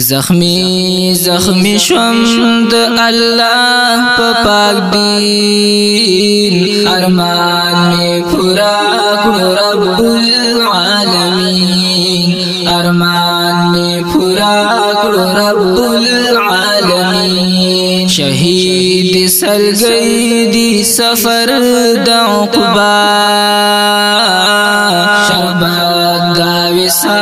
زخمی زخمی شوم د الله په پاک دین ارمان می پورا کړو رب العالمین ارمان می پورا کړو رب العالمین شهید سرګی دی سفر د عقبا شربت دا وسه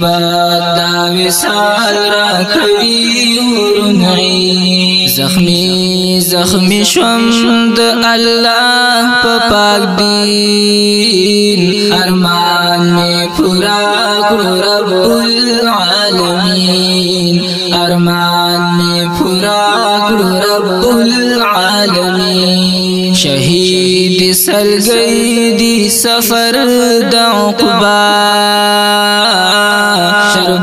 شربت دا وسال را کوي ورنغي زخمي زخمي شوم د الله په پاک دین ارمان می پورا کړو رب العالمین ارمان می پورا کړو رب العالمین شهید سلګي دی سفر د عقبا به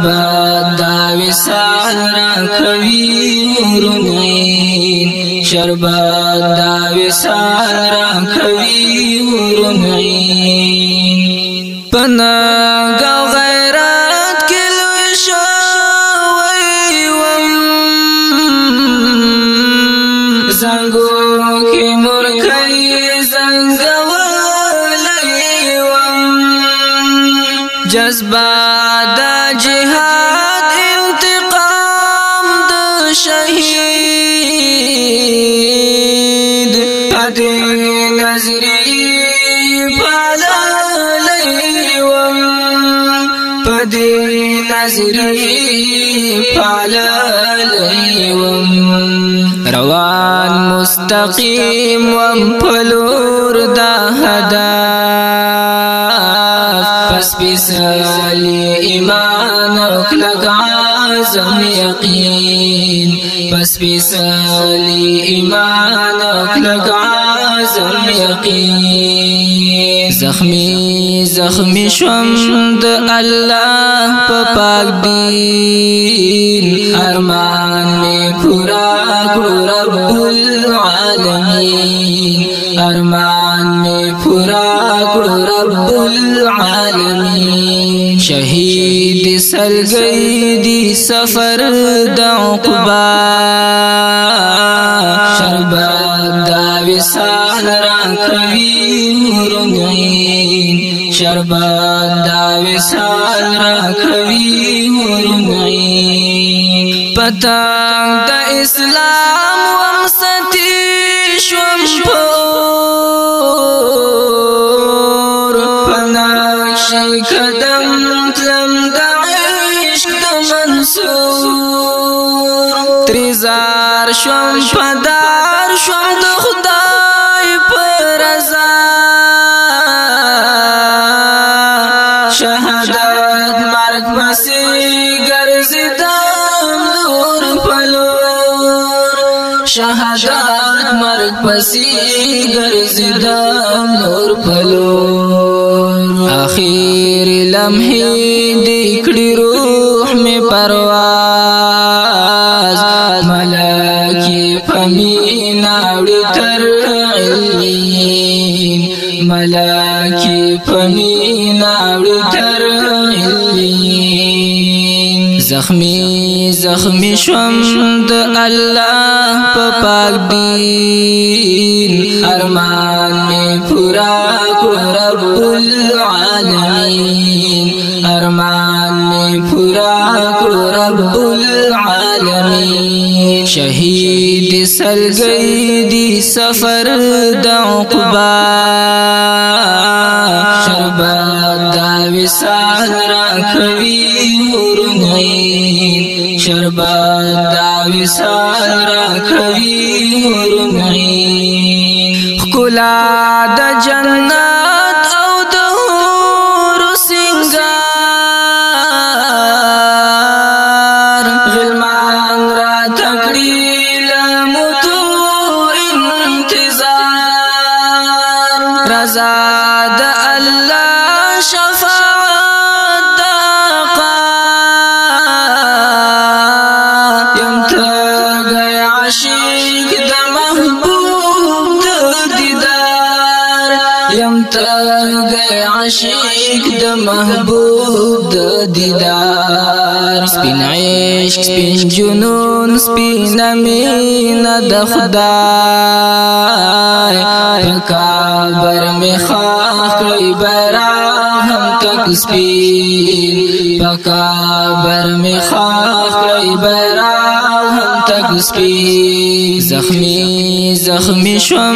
دا وسال را کوي ورنګین شربت دا وسال را کوي ورنګین پنا غیرت کې لوي شو ویم زنګو کې مرکې زنګو جذبه شهید پدې نظرې پاللې وم پدې نظرې پاللې وم روان مستقیم وم پلور د هدا پس بيسالي لگا زم یقین پس بیسالی ایمانک لگا زم یقین زخمی زخمی شوم د الله په پاک دین ارمان می پورا کړو رب العالمین ارمان می پورا کړو رب العالمین سرګي دي سفر د عقبا شربت دا وسال را کوي ورنګي شربت دا وسال را کوي ورنګي پتا د اسلام پدار شوم د خدای پر رضا شهادت مرګ پسې ګرځیدم دور پلور شهادت مرګ پسې ګرځیدم دور پلور اخیر لمحې دې کړې روح مې پروا امین اوڑی تر علین ملاکی پمین اوڑی تر علین زخمی زخمی شوم د الله په پاک دین ارمان می پورا کو رب العالمین ارمان می پورا کو رب العالمین شهید سلګي دی سفر د عقبا شربت دا وسال را کوي ورنګي شربت دا وسال را کوي ورنګي کلا د جنت azaa عاشق د محبوب د دیدار سپین عشق سپین جنون سپین مینا د خدای کابر می خاک برا هم تک سپین کابر می خاک برا هم تک سپین زخمی زخمی شوم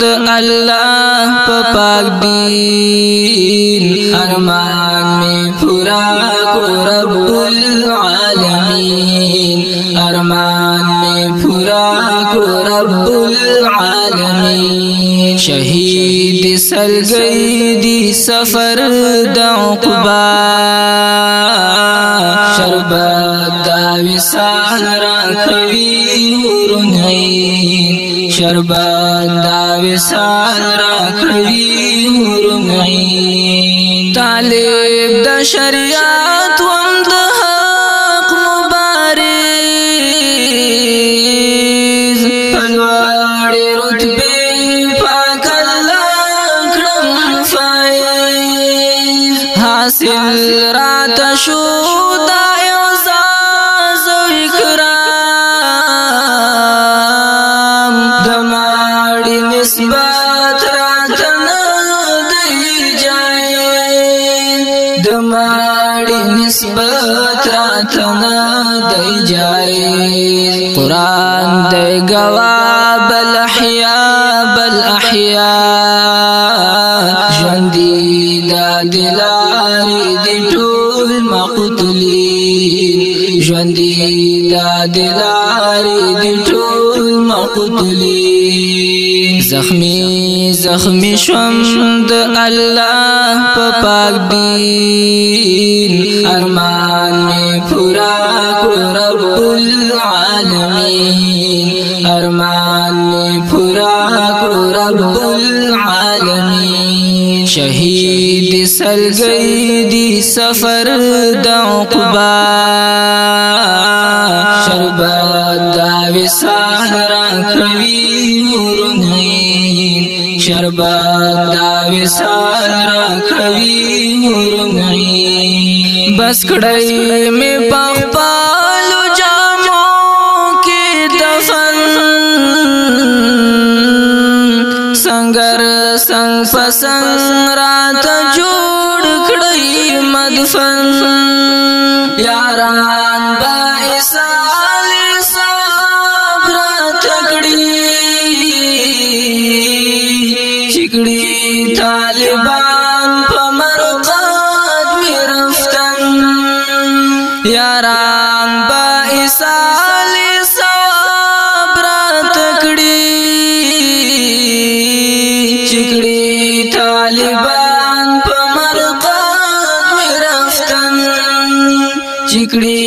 د الله په المستقبلين أرمان من فراق رب العالمين أرمان من فراق رب العالمين شهيد سرگيدي سفر دعقبا شربت داوي سهرا كوي رنين شربت دا وسال را کړی طالب د شریعت نسبت راتنا دی جائز قرآن دی گوا بل احیا بل احیا جوندی دا دلاری دی ټول مقتلی جوندی دا دلاری دی ټول مقتلی زخمی زخمی شوم د الله په پاک دین ارمان میں پورا رب العالمین ارمان میں پورا رب العالمین شہید سرگئی دی سفر دا عقبا شربت دا وسال را کوي ورنه شربت دا وسال را ګیلاس کړی می پخپالو جامو کې دفن سنگر سنگ پسنگ رات جوړ کړی مدفن یاران با اسال صبر تکړی چکړی طالبان دی طالبان په مرقد رفتن چکړي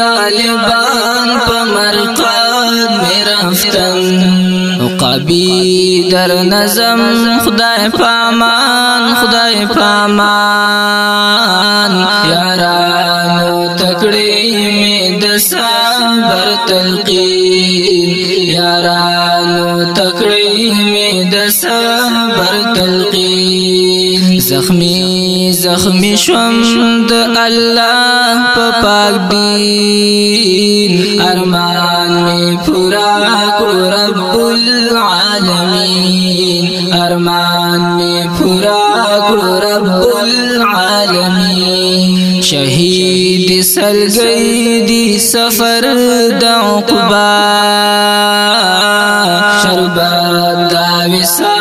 طالبان په مرقد رفتن قبی در نظم خدای پامان خدای پامان یارانو تکړي می د صبر تلقین یارانو تکړي زخمی زخمی شوم د الله په پاک دین ارمان می پورا کو رب العالمین ارمان می پورا کو رب العالمین شهید گئی دی سفر د عقبا شربت دا وسا